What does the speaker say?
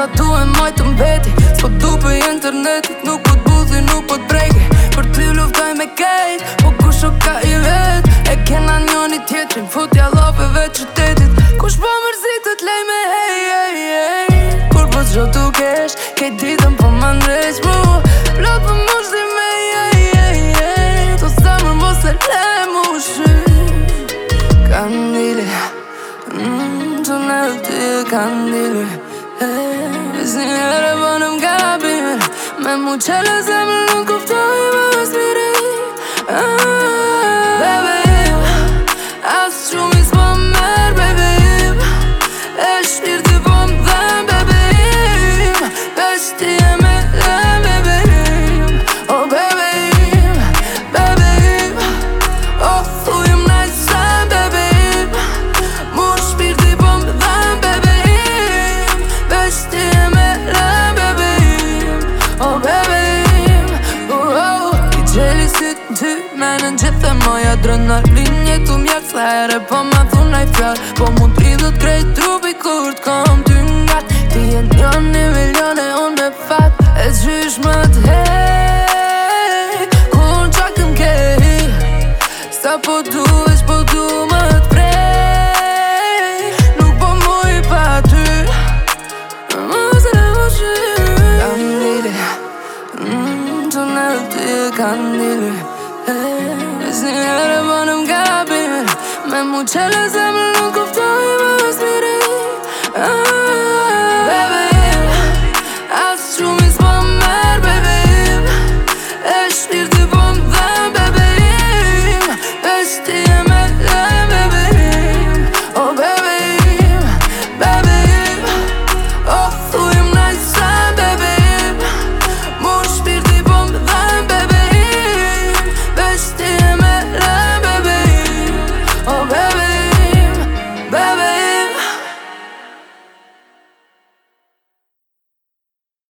sa e majtë të mbeti Po du për internetit nuk po t'budhi nuk po t'breki Për ty luftaj me kejt Po ku shoka i vet E kena njoni tjetrin Futja lopeve qytetit Kush po mërzit të t'lej me hej, hej, hej Kur po t'gjo t'u kesh Kejt ditëm po më ndrejsh mu Plot për mërzit me hej, hej, hej To sa më mos e le mu shy Kandili mm, Të ne t'i kandili Hey Sinelere vanëm gabim Me mu I'm nuk kuptoj më së miri ty në gjithë e moja adrenalin Tu mjek flere Po ma thunaj fjall Po mund pridhët krejt trupi Kur t'kom ty ngat Ti e njën një milion e unë me fat E gjysh më t'hej Kun qa këm kej Sa po du ish po du më t'prej Hey, es negar, aber am Gabel, mein Mutter, lass am Lungen.